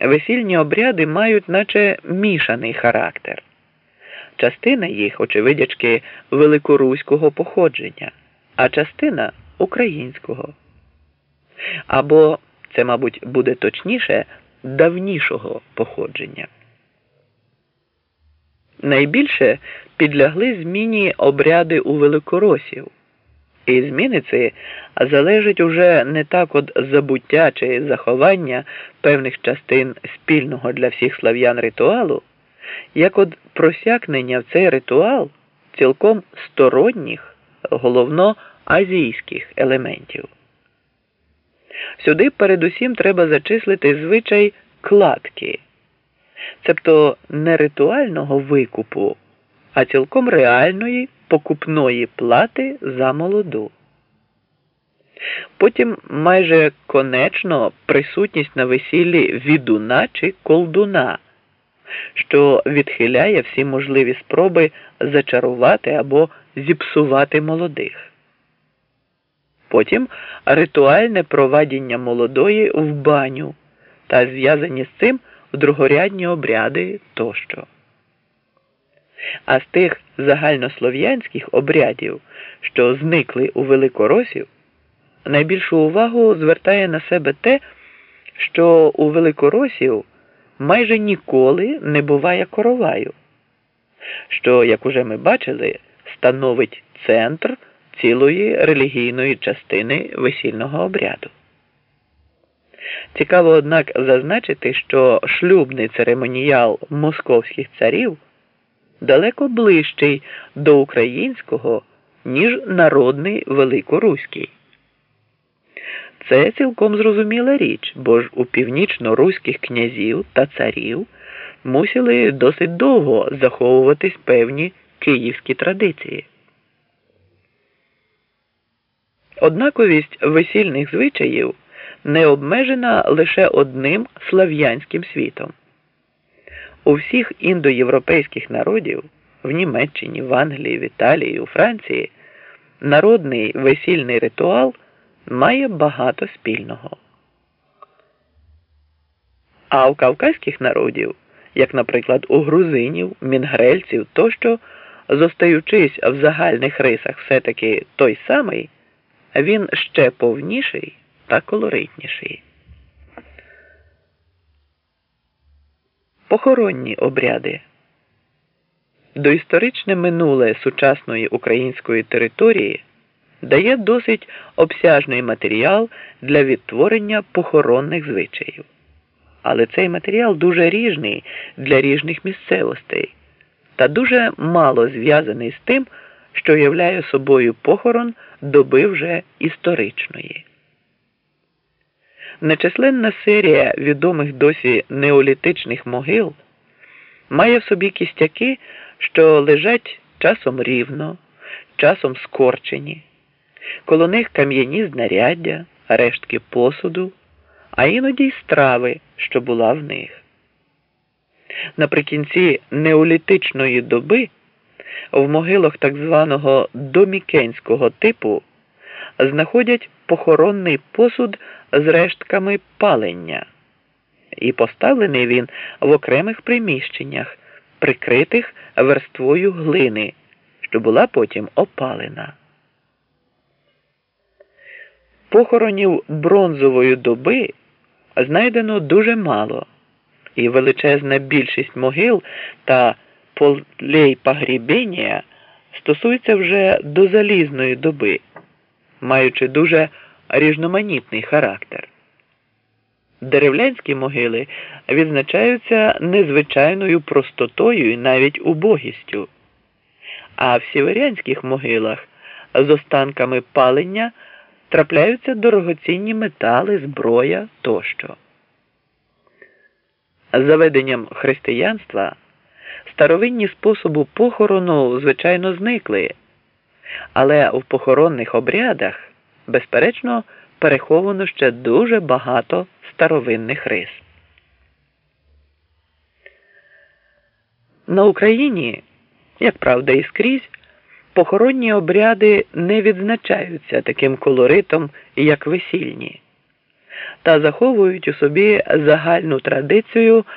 весільні обряди мають наче мішаний характер. Частина їх, очевидячки, великоруського походження, а частина українського. Або, це, мабуть, буде точніше, давнішого походження. Найбільше підлягли зміні обряди у великоросів. І зміни ці уже не так від забуття чи заховання певних частин спільного для всіх слав'ян ритуалу, як від просякнення в цей ритуал цілком сторонніх, головно азійських елементів. Сюди передусім треба зачислити звичай кладки, цебто не ритуального викупу, а цілком реальної покупної плати за молоду. Потім майже конечно присутність на весіллі відуна чи колдуна, що відхиляє всі можливі спроби зачарувати або зіпсувати молодих. Потім ритуальне провадіння молодої в баню та зв'язані з цим другорядні обряди тощо. А з тих загальнослов'янських обрядів, що зникли у великоросів, найбільшу увагу звертає на себе те, що у великоросів майже ніколи не буває короваю, що, як уже ми бачили, становить центр цілої релігійної частини весільного обряду. Цікаво, однак, зазначити, що шлюбний церемоніял московських царів далеко ближчий до українського, ніж народний великоруський. Це цілком зрозуміла річ, бо ж у північно-руських князів та царів мусили досить довго заховуватись певні київські традиції. Однаковість весільних звичаїв не обмежена лише одним слав'янським світом. У всіх індоєвропейських народів в Німеччині, в Англії, в Італії, у Франції народний весільний ритуал має багато спільного. А у кавказьких народів, як, наприклад, у грузинів, мінгрельців тощо, зостаючись в загальних рисах все-таки той самий, він ще повніший та колоритніший. Похоронні обряди доісторичне минуле сучасної української території дає досить обсяжний матеріал для відтворення похоронних звичаїв. Але цей матеріал дуже ріжний для ріжних місцевостей та дуже мало зв'язаний з тим, що являє собою похорон доби вже історичної. Нечисленна серія відомих досі неолітичних могил має в собі кістяки, що лежать часом рівно, часом скорчені, коло них кам'яні знаряддя, рештки посуду, а іноді й страви, що була в них. Наприкінці неолітичної доби в могилах так званого домікенського типу знаходять похоронний посуд з рештками палення, і поставлений він в окремих приміщеннях, прикритих верствою глини, що була потім опалена. Похоронів бронзової доби знайдено дуже мало, і величезна більшість могил та полей погрібення стосується вже до залізної доби, маючи дуже різноманітний характер. Деревлянські могили відзначаються незвичайною простотою і навіть убогістю, а в сіверянських могилах з останками палення трапляються дорогоцінні метали, зброя тощо. З заведенням християнства старовинні способи похорону, звичайно, зникли, але в похоронних обрядах безперечно, переховано ще дуже багато старовинних рис. На Україні, як правда, і скрізь, похоронні обряди не відзначаються таким колоритом, як весільні, та заховують у собі загальну традицію